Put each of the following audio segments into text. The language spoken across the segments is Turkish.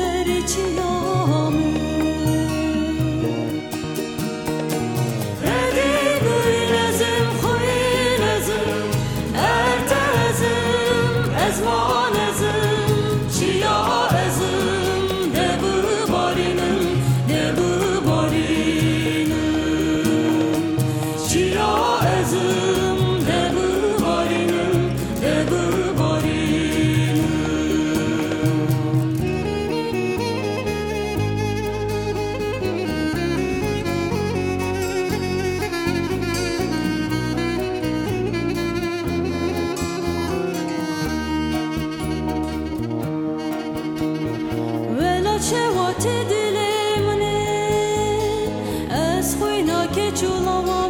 Lăsări ciamı Vela çevate dilemne Es xuyna keçulavame Es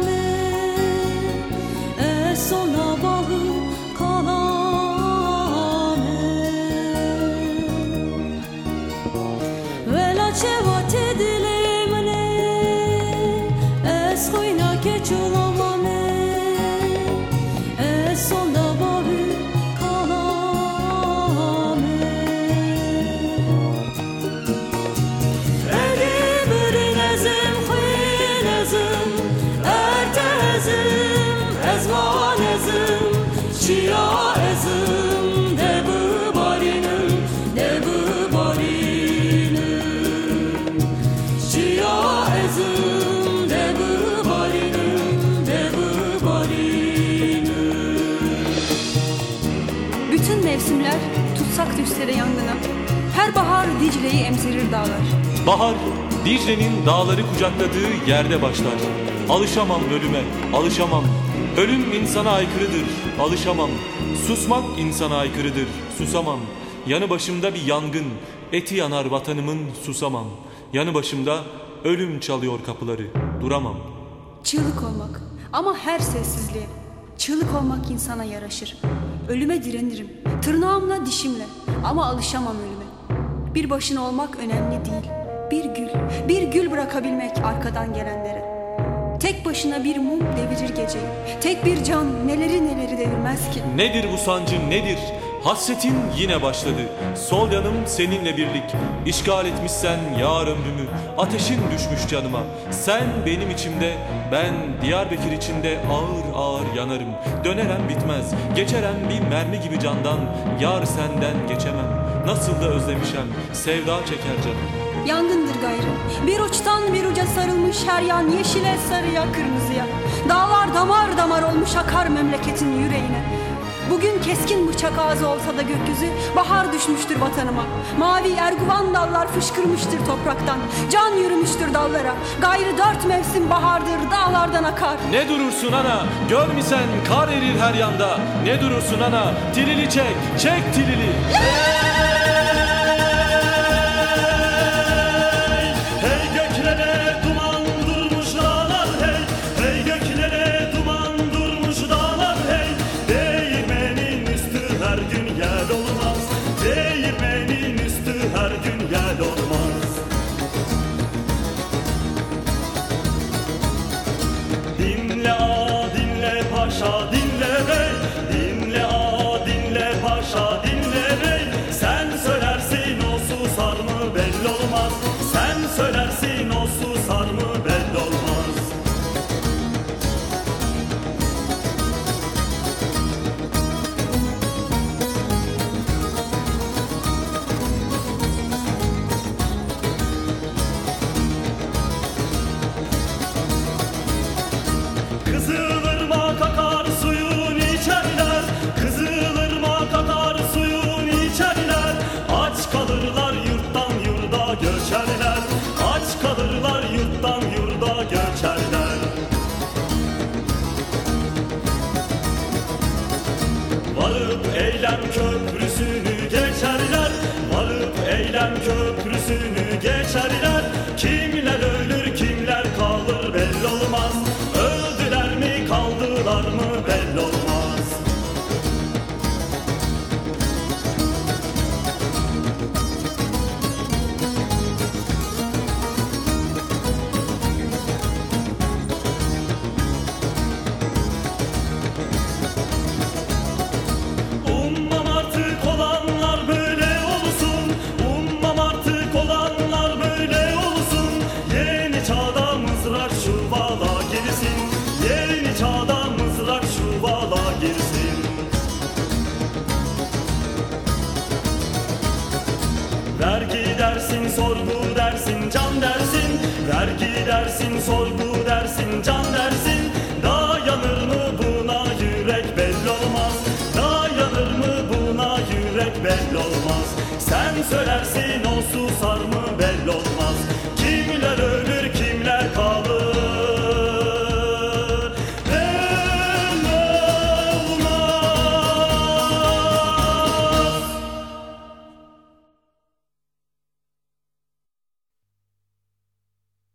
mevsimler tutsak düşsere yangına. Her bahar Dicle'yi emzirir dağlar. Bahar Dicle'nin dağları kucakladığı yerde başlar. Alışamam ölüme, alışamam. Ölüm insana aykırıdır, alışamam. Susmak insana aykırıdır, susamam. Yanı başımda bir yangın, eti yanar vatanımın susamam. Yanı başımda ölüm çalıyor kapıları, duramam. Çığlık olmak ama her sessizliğe. Çığlık olmak insana yaraşır. Ölüme direnirim. Tırnağımla dişimle ama alışamam ölüme. Bir başına olmak önemli değil. Bir gül, bir gül bırakabilmek arkadan gelenlere. Tek başına bir mum devirir geceyi. Tek bir can neleri neleri devirmez ki. Nedir bu sancın nedir? Hasretin yine başladı. Sol yanım seninle birlik. İşgal etmişsen yar ömrümü. Ateşin düşmüş canıma. Sen benim içimde, ben Diyarbakır içinde ağır ağır yanarım. Dönerem bitmez. Geçerem bir mermi gibi candan. Yar senden geçemem. Nasıl da özlemişem. Sevda çeker canım. Yangındır gayrı. Bir uçtan bir uca sarılmış her yan yeşile sarıya kırmızıya. Dağlar damar damar olmuş akar memleketin yüreğine. Bugün keskin bıçak ağzı olsa da gökyüzü bahar düşmüştür vatanıma. Mavi erguvan dallar fışkırmıştır topraktan. Can yürümüştür dallara. Gayrı dört mevsim bahardır dağlardan akar. Ne durursun ana? Gör mü sen kar erir her yanda. Ne durursun ana? Tilili çek, çek tilili. Köprüsünü geçerler Varıp eylem köprüsünü çuvala girsin. Yeni çağda mızrak çuvala girsin. Vergi dersin, sorgu dersin, can dersin. Vergi dersin, sorgu dersin, can dersin. Dayanır mı buna yürek belli olmaz. Dayanır mı buna yürek belli olmaz. Sen söylersin o susar